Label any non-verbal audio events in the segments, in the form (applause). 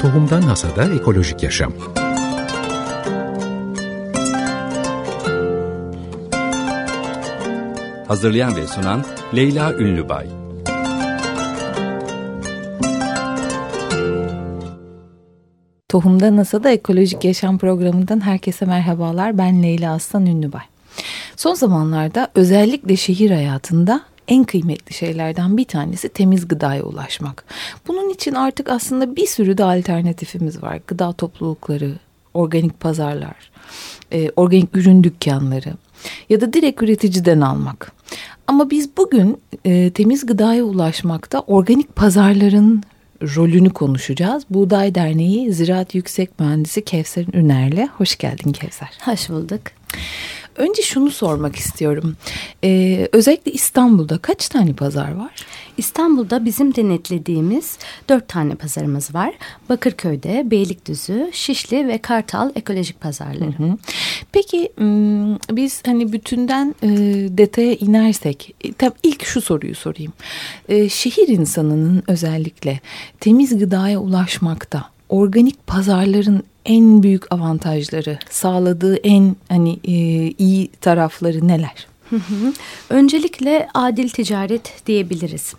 Tohumdan Hasada Ekolojik Yaşam Hazırlayan ve sunan Leyla Ünlübay Tohumda NASA'da Ekolojik Yaşam programından herkese merhabalar. Ben Leyla Aslan Ünlübay. Son zamanlarda özellikle şehir hayatında en kıymetli şeylerden bir tanesi temiz gıdaya ulaşmak. Bunun için artık aslında bir sürü de alternatifimiz var. Gıda toplulukları, organik pazarlar, e, organik ürün dükkanları ya da direkt üreticiden almak. Ama biz bugün e, temiz gıdaya ulaşmakta organik pazarların rolünü konuşacağız. Buğday Derneği Ziraat Yüksek Mühendisi Kevser Üner'le. Hoş geldin Kevser. Hoş bulduk. Önce şunu sormak istiyorum. Ee, özellikle İstanbul'da kaç tane pazar var? İstanbul'da bizim denetlediğimiz dört tane pazarımız var. Bakırköy'de, Beylikdüzü, Şişli ve Kartal ekolojik pazarları. Hı hı. Peki biz hani bütünden e, detaya inersek, e, tabii ilk şu soruyu sorayım. E, şehir insanının özellikle temiz gıdaya ulaşmakta organik pazarların en büyük avantajları, sağladığı en hani e, iyi tarafları neler? Öncelikle adil ticaret diyebiliriz.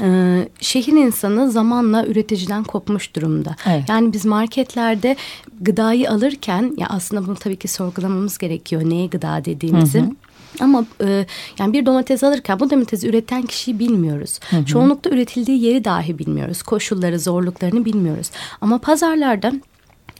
Ee, şehir insanı zamanla üreticiden kopmuş durumda. Evet. Yani biz marketlerde gıdayı alırken ya aslında bunu tabii ki sorgulamamız gerekiyor neye gıda dediğimizi. Hı hı. Ama e, yani bir domates alırken bu domatesi üreten kişiyi bilmiyoruz. Hı hı. Çoğunlukla üretildiği yeri dahi bilmiyoruz. Koşulları, zorluklarını bilmiyoruz. Ama pazarlarda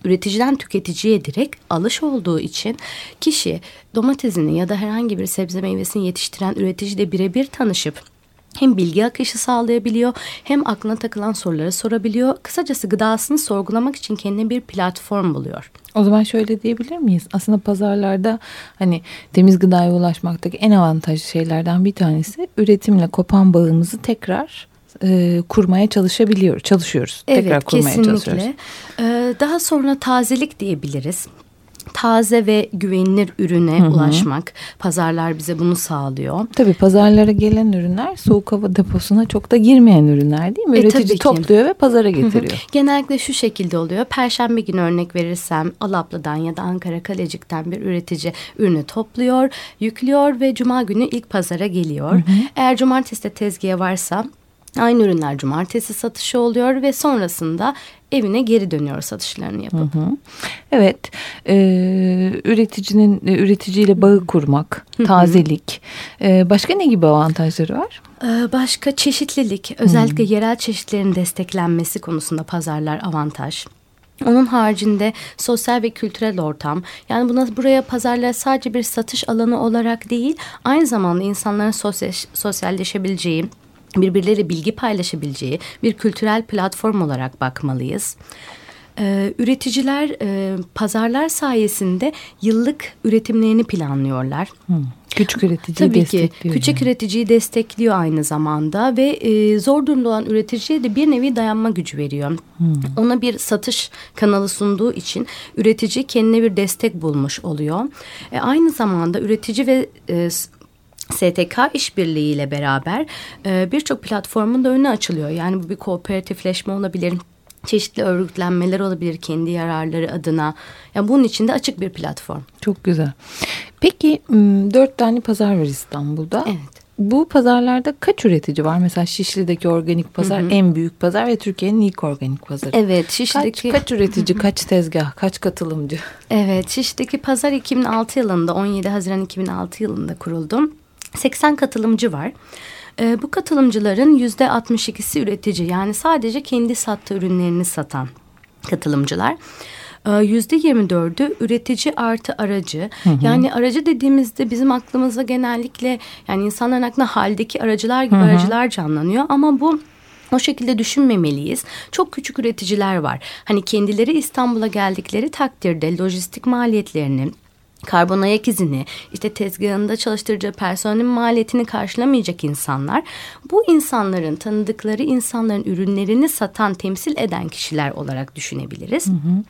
üreticiden tüketiciye direkt alış olduğu için kişi domatesini ya da herhangi bir sebze meyvesini yetiştiren üreticiyle birebir tanışıp hem bilgi akışı sağlayabiliyor hem aklına takılan soruları sorabiliyor. Kısacası gıdasını sorgulamak için kendine bir platform buluyor. O zaman şöyle diyebilir miyiz? Aslında pazarlarda hani temiz gıdaya ulaşmaktaki en avantajlı şeylerden bir tanesi üretimle kopan bağımızı tekrar e, kurmaya çalışabiliyor, çalışıyoruz. Evet, tekrar kurmaya kesinlikle. çalışıyoruz. Ee, daha sonra tazelik diyebiliriz taze ve güvenilir ürüne hı hı. ulaşmak. Pazarlar bize bunu sağlıyor. Tabii pazarlara gelen ürünler soğuk hava deposuna çok da girmeyen ürünler değil mi? E, Üretici topluyor ve pazara getiriyor. Hı hı. Genellikle şu şekilde oluyor. Perşembe günü örnek verirsem Alaplı'dan ya da Ankara Kalecik'ten bir üretici ürünü topluyor, yüklüyor ve cuma günü ilk pazara geliyor. Hı hı. Eğer cumartesi de tezgaha varsa Aynı ürünler cumartesi satışı oluyor ve sonrasında evine geri dönüyor satışlarını yapıp. Hı hı. Evet, e, üreticinin e, üreticiyle bağı kurmak, tazelik. E, başka ne gibi avantajları var? E, başka çeşitlilik, özellikle hı. yerel çeşitlerin desteklenmesi konusunda pazarlar avantaj. Onun haricinde sosyal ve kültürel ortam yani buna buraya pazarlar sadece bir satış alanı olarak değil aynı zamanda insanların sosyal, sosyalleşebileceği birbirleri bilgi paylaşabileceği bir kültürel platform olarak bakmalıyız. Ee, üreticiler e, pazarlar sayesinde yıllık üretimlerini planlıyorlar. Hmm. Küçük üreticiyi Tabii destekliyor. Tabii ki küçük yani. üreticiyi destekliyor aynı zamanda ve e, zor durumda olan üreticiye de bir nevi dayanma gücü veriyor. Hmm. Ona bir satış kanalı sunduğu için üretici kendine bir destek bulmuş oluyor. E, aynı zamanda üretici ve e, STK işbirliğiyle beraber e, birçok platformun da önü açılıyor. Yani bu bir kooperatifleşme olabilir, çeşitli örgütlenmeler olabilir kendi yararları adına. Yani bunun için de açık bir platform. Çok güzel. Peki dört tane pazar var İstanbul'da. Evet. Bu pazarlarda kaç üretici var? Mesela Şişli'deki organik pazar hı hı. en büyük pazar ve Türkiye'nin ilk organik pazarı. Evet Şişli'deki... Kaç, kaç üretici, kaç tezgah, kaç katılımcı? Evet Şişli'deki pazar 2006 yılında 17 Haziran 2006 yılında kuruldu. 80 katılımcı var. E, bu katılımcıların yüzde 62'si üretici yani sadece kendi sattığı ürünlerini satan katılımcılar. Ee, yüzde 24'ü üretici artı aracı. Hı hı. Yani aracı dediğimizde bizim aklımıza genellikle yani insanların aklına haldeki aracılar gibi hı hı. aracılar canlanıyor. Ama bu o şekilde düşünmemeliyiz. Çok küçük üreticiler var. Hani kendileri İstanbul'a geldikleri takdirde lojistik maliyetlerini, karbon ayak izini, işte tezgahında çalıştıracağı personelin maliyetini karşılamayacak insanlar, bu insanların tanıdıkları insanların ürünlerini satan, temsil eden kişiler olarak düşünebiliriz. Hı hı.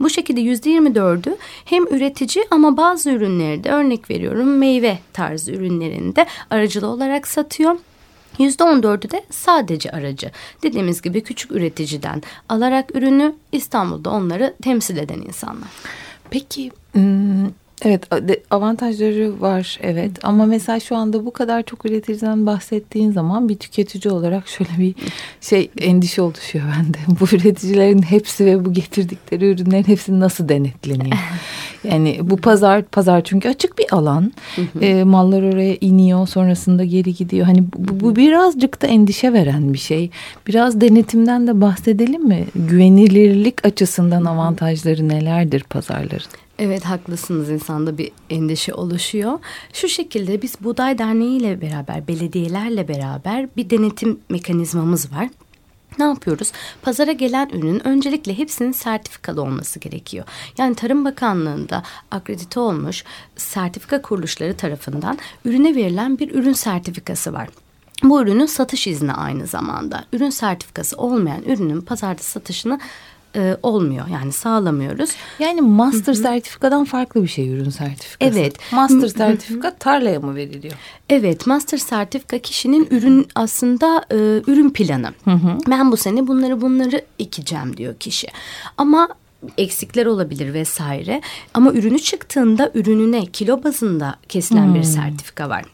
Bu şekilde yüzde yirmi dördü hem üretici ama bazı ürünleri de örnek veriyorum meyve tarzı ürünlerinde aracılı olarak satıyor. %14'ü de sadece aracı. Dediğimiz gibi küçük üreticiden alarak ürünü İstanbul'da onları temsil eden insanlar. Peki hmm, evet avantajları var evet ama mesela şu anda bu kadar çok üreticiden bahsettiğin zaman bir tüketici olarak (laughs) şöyle bir şey endişe oluşuyor bende. (laughs) Bu üreticilerin hepsi ve bu getirdikleri ürünlerin hepsi nasıl denetleniyor? (laughs) Yani bu pazar pazar çünkü açık bir alan. E, mallar oraya iniyor sonrasında geri gidiyor. Hani bu, bu birazcık da endişe veren bir şey. Biraz denetimden de bahsedelim mi? Güvenilirlik açısından avantajları nelerdir pazarların? Evet haklısınız insanda bir endişe oluşuyor. Şu şekilde biz Buğday Derneği ile beraber belediyelerle beraber bir denetim mekanizmamız var. Ne yapıyoruz? Pazara gelen ürünün öncelikle hepsinin sertifikalı olması gerekiyor. Yani Tarım Bakanlığı'nda akredite olmuş sertifika kuruluşları tarafından ürüne verilen bir ürün sertifikası var. Bu ürünün satış izni aynı zamanda. Ürün sertifikası olmayan ürünün pazarda satışını e, olmuyor. Yani sağlamıyoruz. Yani master Hı-hı. sertifikadan farklı bir şey ürün sertifikası. Evet. Master sertifika tarlaya mı veriliyor? Evet master sertifika kişinin ürün aslında e, ürün planı. Hı-hı. Ben bu sene bunları bunları ekeceğim diyor kişi. Ama eksikler olabilir vesaire. Ama ürünü çıktığında ürününe kilo bazında kesilen hmm. bir sertifika var.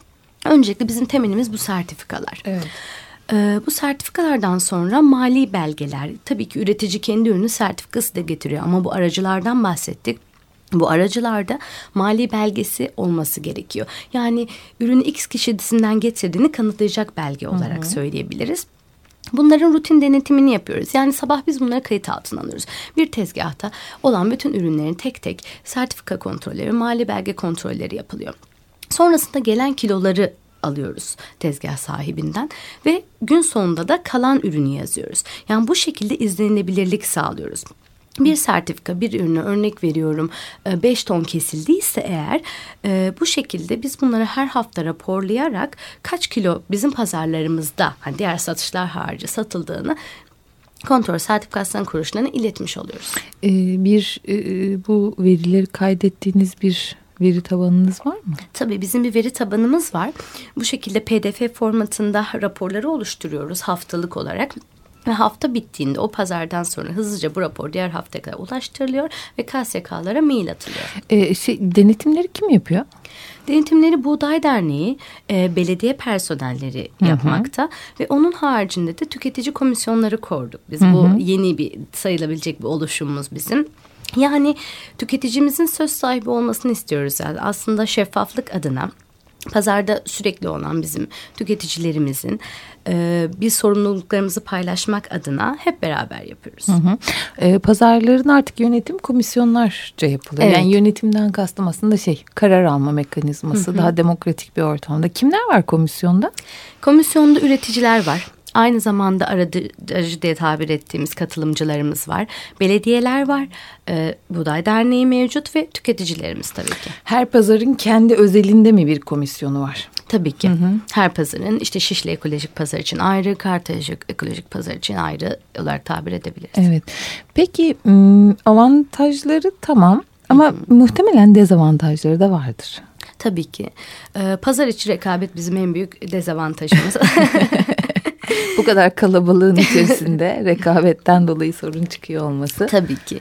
Öncelikle bizim temelimiz bu sertifikalar. Evet. Ee, bu sertifikalardan sonra mali belgeler, tabii ki üretici kendi ürünü sertifikası da getiriyor ama bu aracılardan bahsettik. Bu aracılarda mali belgesi olması gerekiyor. Yani ürünü X kişisinden getirdiğini kanıtlayacak belge olarak hı hı. söyleyebiliriz. Bunların rutin denetimini yapıyoruz. Yani sabah biz bunları kayıt altına alıyoruz. Bir tezgahta olan bütün ürünlerin tek tek sertifika kontrolleri, mali belge kontrolleri yapılıyor. Sonrasında gelen kiloları alıyoruz tezgah sahibinden ve gün sonunda da kalan ürünü yazıyoruz. Yani bu şekilde izlenilebilirlik sağlıyoruz. Bir sertifika bir ürünü örnek veriyorum 5 e, ton kesildiyse eğer e, bu şekilde biz bunları her hafta raporlayarak kaç kilo bizim pazarlarımızda hani diğer satışlar harici satıldığını kontrol sertifikasyon kuruluşlarına iletmiş oluyoruz. Ee, bir e, bu verileri kaydettiğiniz bir veri tabanınız var mı? Tabii bizim bir veri tabanımız var. Bu şekilde PDF formatında raporları oluşturuyoruz haftalık olarak. Ve hafta bittiğinde o pazardan sonra hızlıca bu rapor diğer haftaya kadar ulaştırılıyor ve KSK'lara mail atılıyor. Ee, şey, denetimleri kim yapıyor? Denetimleri Buğday Derneği, e, belediye personelleri Hı-hı. yapmakta ve onun haricinde de tüketici komisyonları kurduk. Biz Hı-hı. bu yeni bir sayılabilecek bir oluşumumuz bizim. Yani tüketicimizin söz sahibi olmasını istiyoruz. Yani aslında şeffaflık adına pazarda sürekli olan bizim tüketicilerimizin e, bir sorumluluklarımızı paylaşmak adına hep beraber yapıyoruz. Hı hı. E, pazarların artık yönetim komisyonlarca yapılıyor. Evet. Yani yönetimden kastım aslında şey karar alma mekanizması hı hı. daha demokratik bir ortamda. Kimler var komisyonda? Komisyonda üreticiler var. Aynı zamanda aracı diye tabir ettiğimiz katılımcılarımız var. Belediyeler var. E, Buğday Derneği mevcut ve tüketicilerimiz tabii ki. Her pazarın kendi özelinde mi bir komisyonu var? Tabii ki. Hı hı. Her pazarın işte Şişli Ekolojik Pazar için ayrı, Kartaş Ekolojik Pazar için ayrı olarak tabir edebiliriz. Evet. Peki avantajları tamam ama hı hı. muhtemelen dezavantajları da vardır. Tabii ki. Ee, pazar içi rekabet bizim en büyük dezavantajımız. (laughs) Bu kadar kalabalığın içerisinde (laughs) rekabetten dolayı sorun çıkıyor olması. Tabii ki.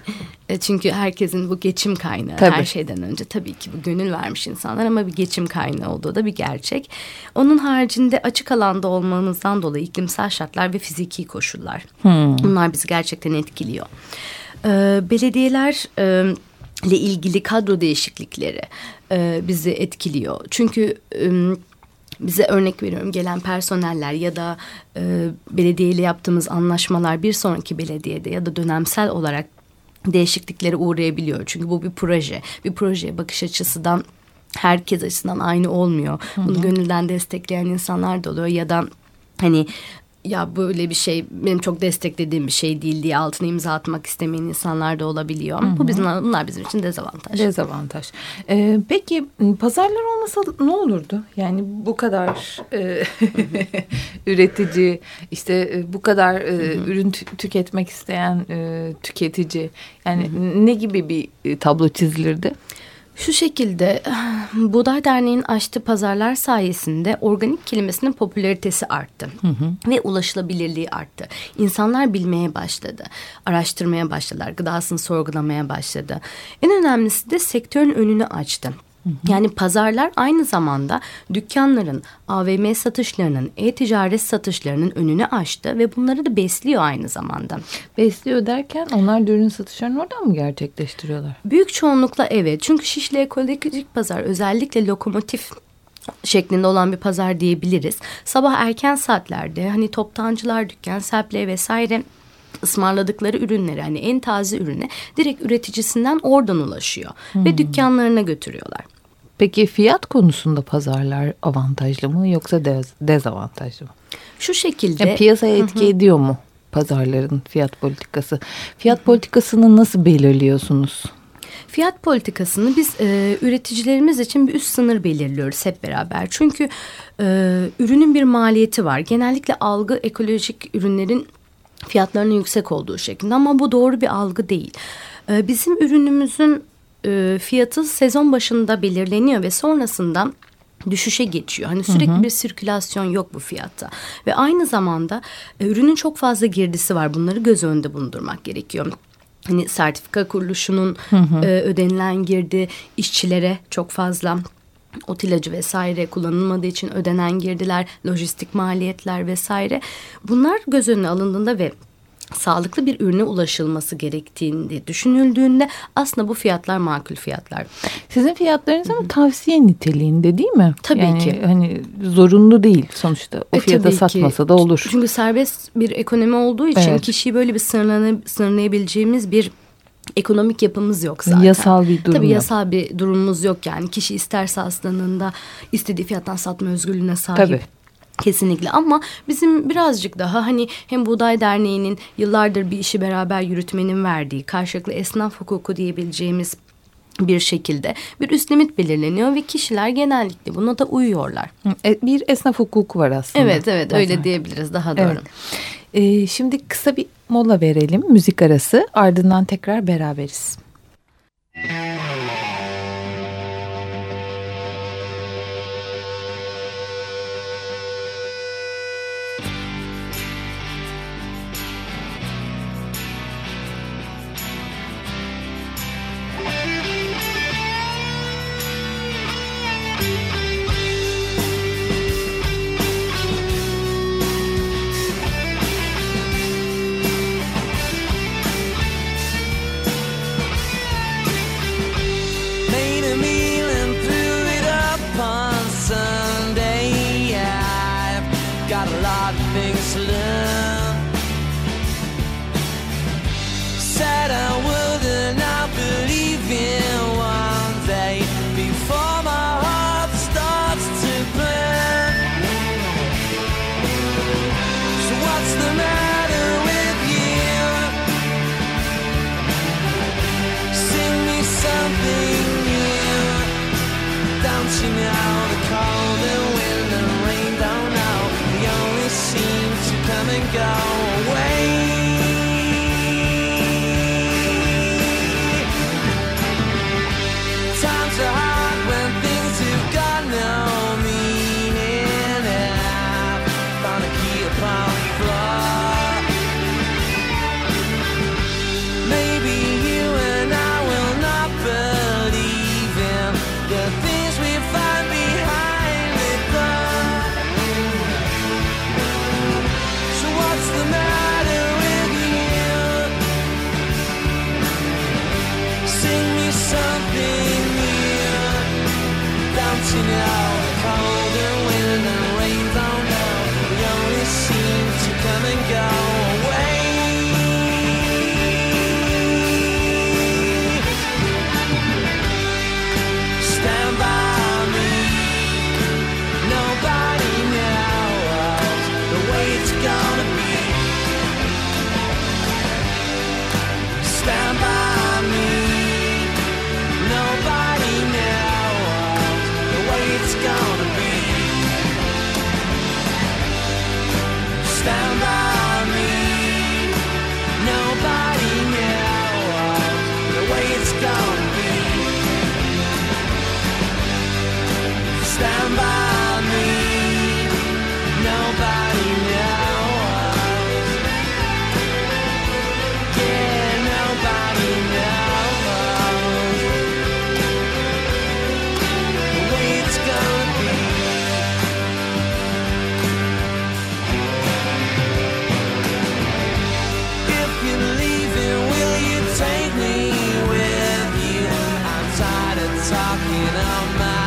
E, çünkü herkesin bu geçim kaynağı tabii. her şeyden önce tabii ki bu gönül vermiş insanlar ama bir geçim kaynağı olduğu da bir gerçek. Onun haricinde açık alanda olmamızdan dolayı iklimsel şartlar ve fiziki koşullar. Hmm. Bunlar bizi gerçekten etkiliyor. Ee, belediyeler e, ile ilgili kadro değişiklikleri e, bizi etkiliyor. Çünkü e, bize örnek veriyorum gelen personeller ya da e, belediyeyle yaptığımız anlaşmalar bir sonraki belediyede ya da dönemsel olarak değişikliklere uğrayabiliyor. Çünkü bu bir proje. Bir projeye bakış açısından herkes açısından aynı olmuyor. Bunu gönülden destekleyen insanlar da oluyor ya da hani ya böyle bir şey benim çok desteklediğim bir şey değil diye altına imza atmak istemeyen insanlar da olabiliyor. Hı hı. Bu bizim bunlar bizim için dezavantaj. Dezavantaj. Ee, peki pazarlar olmasa ne olurdu? Yani bu kadar e, (laughs) üretici işte e, bu kadar e, ürün tüketmek isteyen e, tüketici yani hı hı. ne gibi bir e, tablo çizilirdi? Şu şekilde (sighs) Buğday Derneği'nin açtığı pazarlar sayesinde organik kelimesinin popülaritesi arttı. Hı hı. Ve ulaşılabilirliği arttı. İnsanlar bilmeye başladı. Araştırmaya başladılar. Gıdasını sorgulamaya başladı. En önemlisi de sektörün önünü açtı. Yani pazarlar aynı zamanda dükkanların, AVM satışlarının, e-ticaret satışlarının önünü açtı ve bunları da besliyor aynı zamanda. Besliyor derken onlar ürün satışlarını oradan mı gerçekleştiriyorlar? Büyük çoğunlukla evet. Çünkü Şişli Ekolojik Pazar özellikle lokomotif şeklinde olan bir pazar diyebiliriz. Sabah erken saatlerde hani toptancılar, dükkan sahipleri vesaire ısmarladıkları ürünleri hani en taze ürüne direkt üreticisinden oradan ulaşıyor hmm. ve dükkanlarına götürüyorlar. Peki fiyat konusunda pazarlar avantajlı mı yoksa dez, dezavantajlı mı? Şu şekilde. Yani piyasaya etki hı hı. ediyor mu pazarların fiyat politikası? Fiyat hı hı. politikasını nasıl belirliyorsunuz? Fiyat politikasını biz e, üreticilerimiz için bir üst sınır belirliyoruz hep beraber. Çünkü e, ürünün bir maliyeti var. Genellikle algı ekolojik ürünlerin fiyatlarının yüksek olduğu şeklinde ama bu doğru bir algı değil. E, bizim ürünümüzün e, fiyatı sezon başında belirleniyor ve sonrasında düşüşe geçiyor. Hani sürekli hı hı. bir sirkülasyon yok bu fiyatta. Ve aynı zamanda e, ürünün çok fazla girdisi var. Bunları göz önünde bulundurmak gerekiyor. Hani sertifika kuruluşunun hı hı. E, ödenilen girdi işçilere çok fazla ot ilacı vesaire kullanılmadığı için ödenen girdiler, lojistik maliyetler vesaire. Bunlar göz önüne alındığında ve sağlıklı bir ürüne ulaşılması gerektiğinde düşünüldüğünde aslında bu fiyatlar makul fiyatlar. Sizin fiyatlarınız ama tavsiye niteliğinde değil mi? Tabii yani ki. Hani zorunlu değil sonuçta. O e, fiyata satmasa ki. da olur. Çünkü serbest bir ekonomi olduğu için evet. kişiyi böyle bir sınırlayabileceğimiz bir ekonomik yapımız yok zaten. Yasal bir durum Tabii yok. yasal bir durumumuz yok yani. Kişi isterse hastalığında istediği fiyattan satma özgürlüğüne sahip. Tabii. Kesinlikle ama bizim birazcık daha hani hem Buğday Derneği'nin yıllardır bir işi beraber yürütmenin verdiği karşılıklı esnaf hukuku diyebileceğimiz bir şekilde bir üst limit belirleniyor ve kişiler genellikle buna da uyuyorlar. E, bir esnaf hukuku var aslında. Evet evet Zaten. öyle diyebiliriz daha doğru. Evet. Ee, şimdi kısa bir mola verelim müzik arası ardından tekrar beraberiz. in our minds.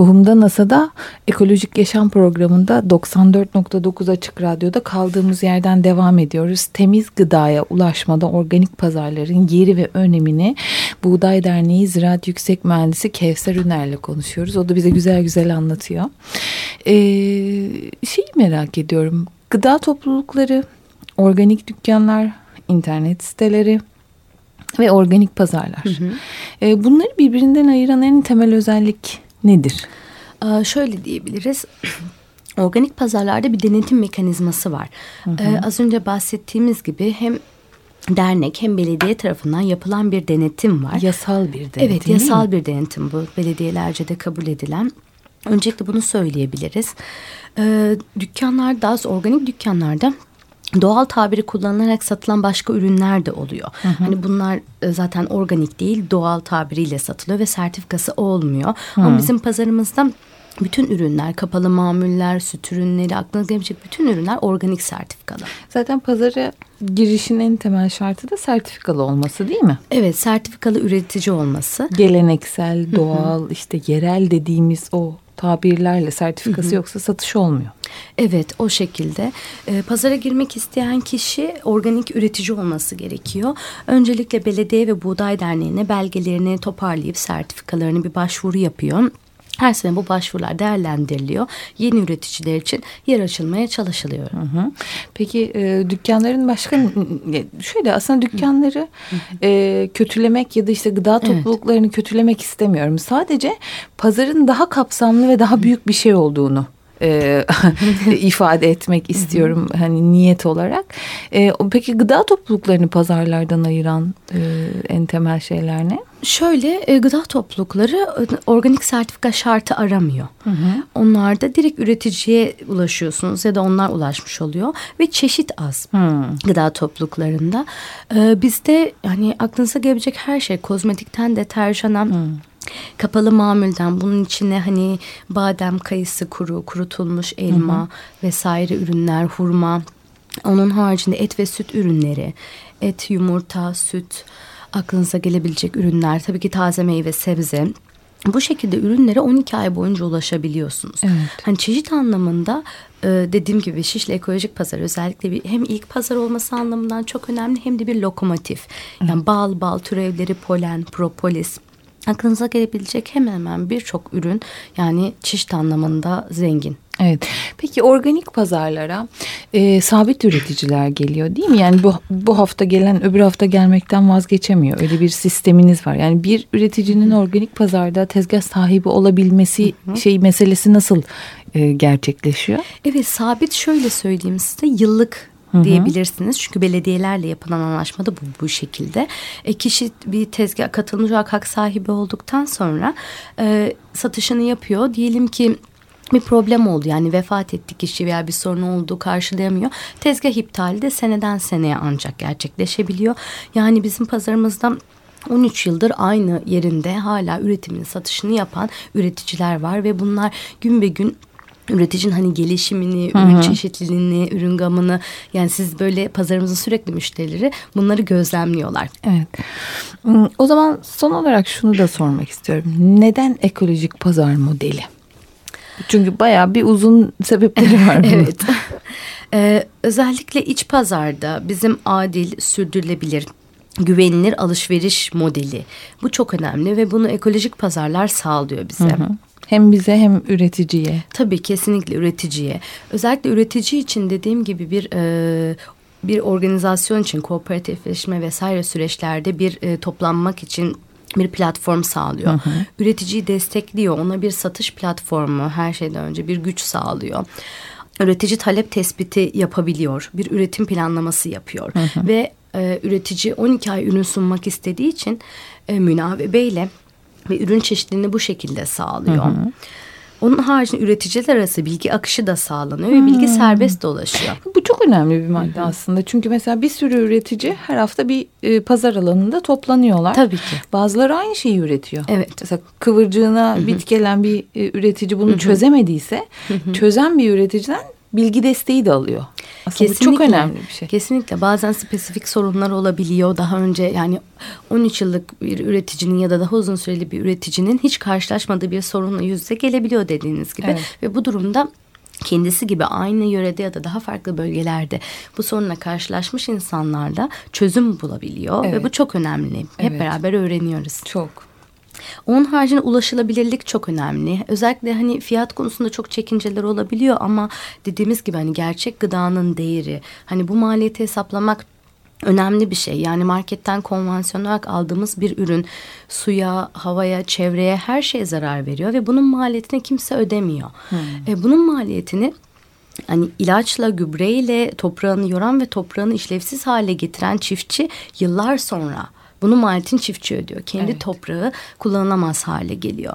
Tohumda NASA'da Ekolojik Yaşam Programı'nda 94.9 Açık Radyo'da kaldığımız yerden devam ediyoruz. Temiz gıdaya ulaşmada organik pazarların yeri ve önemini Buğday Derneği Ziraat Yüksek Mühendisi Kevser Üner'le konuşuyoruz. O da bize güzel güzel anlatıyor. Ee, şeyi merak ediyorum. Gıda toplulukları, organik dükkanlar, internet siteleri ve organik pazarlar. Hı hı. Ee, bunları birbirinden ayıran en temel özellik nedir? Ee, şöyle diyebiliriz. (clears throat) Organik pazarlarda bir denetim mekanizması var. Hı hı. Ee, az önce bahsettiğimiz gibi hem dernek hem belediye tarafından yapılan bir denetim var. Yasal bir denetim. Evet, yasal bir denetim bu. Belediyelerce de kabul edilen. Öncelikle bunu söyleyebiliriz. Ee, dükkanlar daha organik dükkanlarda doğal tabiri kullanılarak satılan başka ürünler de oluyor. Hı hı. Hani bunlar e, zaten organik değil, doğal tabiriyle satılıyor ve sertifikası olmuyor. Hı. Ama bizim pazarımızda bütün ürünler, kapalı mamuller, süt ürünleri, aklına gelebilecek bütün ürünler organik sertifikalı. Zaten pazara girişin en temel şartı da sertifikalı olması değil mi? Evet, sertifikalı üretici olması. Geleneksel, doğal, işte yerel dediğimiz o tabirlerle sertifikası hı hı. yoksa satış olmuyor. Evet o şekilde. E, pazara girmek isteyen kişi organik üretici olması gerekiyor. Öncelikle belediye ve buğday derneğine belgelerini toparlayıp sertifikalarını bir başvuru yapıyor. Her sene bu başvurular değerlendiriliyor. Yeni üreticiler için yer açılmaya çalışılıyor. Hı hı. Peki e, dükkanların başka şöyle aslında dükkanları e, kötülemek ya da işte gıda topluluklarını evet. kötülemek istemiyorum. Sadece pazarın daha kapsamlı ve daha büyük bir şey olduğunu e, (laughs) ifade etmek istiyorum hani niyet olarak. E, peki gıda topluluklarını pazarlardan ayıran e, en temel şeyler ne? Şöyle e, gıda toplulukları e, organik sertifika şartı aramıyor. Hı hı. Onlar da direkt üreticiye ulaşıyorsunuz ya da onlar ulaşmış oluyor ve çeşit az hı. gıda topluluklarında. E, bizde hani aklınıza gelebilecek her şey kozmetikten deterjana hı kapalı mamulden bunun içine hani badem, kayısı kuru, kurutulmuş elma hı hı. vesaire ürünler, hurma. Onun haricinde et ve süt ürünleri, et, yumurta, süt, aklınıza gelebilecek ürünler, tabii ki taze meyve, sebze. Bu şekilde ürünlere 12 ay boyunca ulaşabiliyorsunuz. Evet. Hani çeşit anlamında e, dediğim gibi Şişli Ekolojik Pazar özellikle bir, hem ilk pazar olması anlamından çok önemli hem de bir lokomotif. Yani bal, bal türevleri, polen, propolis, aklınıza gelebilecek hemen hemen birçok ürün yani çeşit anlamında zengin. Evet. Peki organik pazarlara e, sabit üreticiler geliyor değil mi? Yani bu, bu hafta gelen öbür hafta gelmekten vazgeçemiyor. Öyle bir sisteminiz var. Yani bir üreticinin organik pazarda tezgah sahibi olabilmesi hı hı. şey meselesi nasıl e, gerçekleşiyor? Evet sabit şöyle söyleyeyim size yıllık Diyebilirsiniz. Çünkü belediyelerle yapılan anlaşmada bu, bu şekilde. E, kişi bir tezgah katılımcı olarak hak sahibi olduktan sonra e, satışını yapıyor. Diyelim ki bir problem oldu yani vefat etti kişi veya bir sorun oldu karşılayamıyor. Tezgah iptali de seneden seneye ancak gerçekleşebiliyor. Yani bizim pazarımızda 13 yıldır aynı yerinde hala üretimin satışını yapan üreticiler var ve bunlar gün be gün üreticinin hani gelişimini, Hı-hı. ürün çeşitliliğini, ürün gamını yani siz böyle pazarımızın sürekli müşterileri bunları gözlemliyorlar. Evet. Hmm, o zaman son olarak şunu da sormak istiyorum. Neden ekolojik pazar modeli? Çünkü bayağı bir uzun sebepleri var. (laughs) evet. (laughs) Ee, özellikle iç pazarda bizim adil, sürdürülebilir, güvenilir alışveriş modeli. Bu çok önemli ve bunu ekolojik pazarlar sağlıyor bize. Hı hı. Hem bize hem üreticiye. Tabii kesinlikle üreticiye. Özellikle üretici için dediğim gibi bir e, bir organizasyon için kooperatifleşme vesaire süreçlerde bir e, toplanmak için bir platform sağlıyor. Hı hı. Üreticiyi destekliyor. Ona bir satış platformu her şeyden önce bir güç sağlıyor. Üretici talep tespiti yapabiliyor. Bir üretim planlaması yapıyor. Hı hı. Ve e, üretici 12 ay ürün sunmak istediği için e, münavebeyle ve ürün çeşitliliğini bu şekilde sağlıyor. Hı hı. Onun haricinde üreticiler arası bilgi akışı da sağlanıyor hmm. ve bilgi hmm. serbest dolaşıyor. Bu çok önemli bir madde Hı-hı. aslında. Çünkü mesela bir sürü üretici her hafta bir e, pazar alanında toplanıyorlar. Tabii ki. Bazıları aynı şeyi üretiyor. Evet. Mesela kıvırcığına Hı-hı. bit gelen bir e, üretici bunu Hı-hı. çözemediyse Hı-hı. çözen bir üreticiden bilgi desteği de alıyor. Aslında kesinlikle, çok önemli bir şey. Kesinlikle bazen spesifik sorunlar olabiliyor. Daha önce yani 13 yıllık bir üreticinin ya da daha uzun süreli bir üreticinin hiç karşılaşmadığı bir sorunla yüz yüze gelebiliyor dediğiniz gibi. Evet. Ve bu durumda kendisi gibi aynı yörede ya da daha farklı bölgelerde bu sorunla karşılaşmış insanlarla çözüm bulabiliyor evet. ve bu çok önemli. Hep evet. beraber öğreniyoruz. Çok. Onun haricinde ulaşılabilirlik çok önemli. Özellikle hani fiyat konusunda çok çekinceler olabiliyor ama dediğimiz gibi hani gerçek gıdanın değeri hani bu maliyeti hesaplamak önemli bir şey. Yani marketten konvansiyonel olarak aldığımız bir ürün suya, havaya, çevreye her şeye zarar veriyor ve bunun maliyetini kimse ödemiyor. Hmm. E, bunun maliyetini hani ilaçla, gübreyle toprağını yoran ve toprağını işlevsiz hale getiren çiftçi yıllar sonra bunu Maltin çiftçi ödüyor. Kendi evet. toprağı kullanılamaz hale geliyor.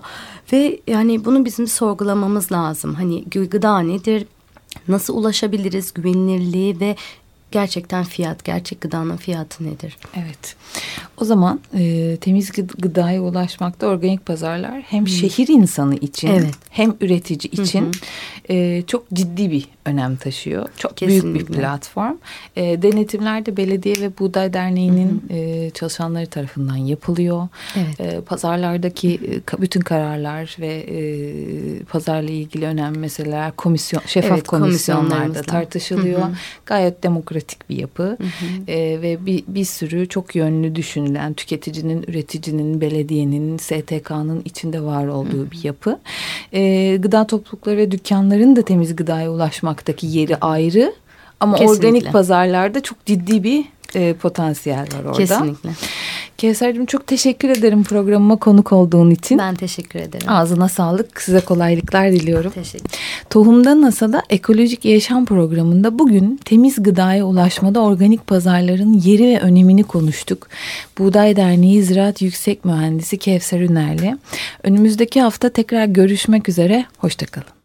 Ve yani bunu bizim sorgulamamız lazım. Hani gıda nedir? Nasıl ulaşabiliriz? Güvenilirliği ve gerçekten fiyat, gerçek gıdanın fiyatı nedir? Evet. O zaman e, temiz gıdaya ulaşmakta organik pazarlar hem hmm. şehir insanı için evet. hem üretici için e, çok ciddi bir önem taşıyor. Çok Kesinlikle. büyük bir platform. E, denetimler belediye ve Buğday Derneği'nin e, çalışanları tarafından yapılıyor. Evet. E, pazarlardaki e, bütün kararlar ve e, pazarla ilgili önemli meseleler komisyon şeffaf evet, komisyonlarda tartışılıyor. Hı hı. Gayet demokratik bir yapı hı hı. E, ve bir, bir sürü çok yönlü düşünülen tüketicinin, üreticinin, belediyenin, STK'nın içinde var olduğu hı hı. bir yapı. E, gıda toplulukları ve dükkanların da temiz gıdaya ulaşmak yapmaktaki yeri ayrı. Ama Kesinlikle. organik pazarlarda çok ciddi bir e, potansiyel var orada. Kesinlikle. Kevser'cim çok teşekkür ederim programıma konuk olduğun için. Ben teşekkür ederim. Ağzına sağlık. Size kolaylıklar diliyorum. Teşekkür Tohumda NASA'da Ekolojik Yaşam programında bugün temiz gıdaya ulaşmada organik pazarların yeri ve önemini konuştuk. Buğday Derneği Ziraat Yüksek Mühendisi Kevser Üner'le. Önümüzdeki hafta tekrar görüşmek üzere. Hoşçakalın.